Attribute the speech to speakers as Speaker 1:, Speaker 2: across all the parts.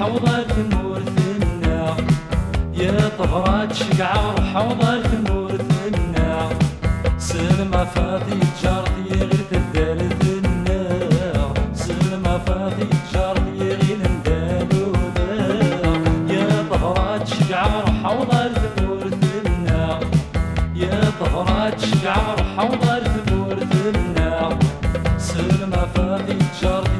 Speaker 1: شقعة حوضة مورثنا يا طهرات شقعة حوضة مورثنا سلمى فاضي جارتي غير تدار النار سلمى فاضي جارتي غير ندالو يا طهرات شقعة حوضة مورثنا يا طهرات شقعة حوضة مورثنا سلمى فاضي جارتي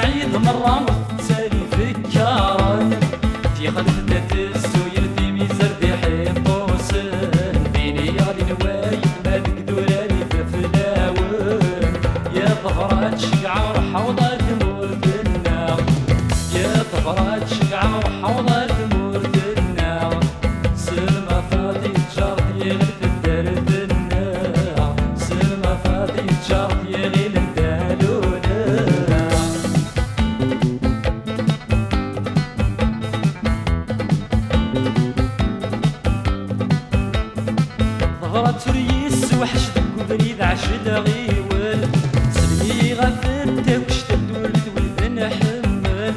Speaker 1: سعيد مرة والتالي فكارن في خلف ريس وحشت وبريد عشد غيول. سلمي غفت وشت الدولد وذن حمل.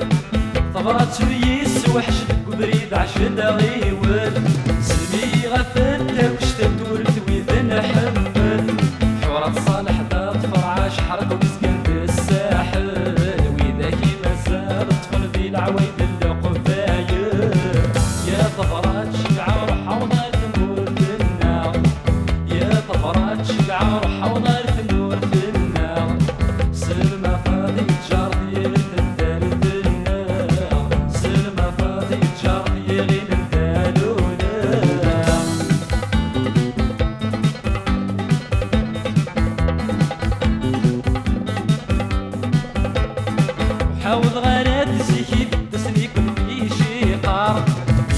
Speaker 1: ظهرت ريس وحشت وبريد عشد غيول. سلمي غفت وشت الدولد وذن حمل. حورة صالح ذات فرعاش حرق حاول غرات زيكي تسني كل في شي قار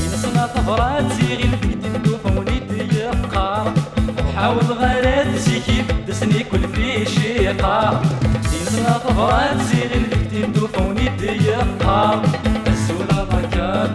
Speaker 1: ينسنا طفرات زيغي البيت ندوف ونيد يقار حاول غرات زيكي تسني كل في شي قار ينسنا طفرات زيغي البيت ندوف ونيد يقار السولا ضكا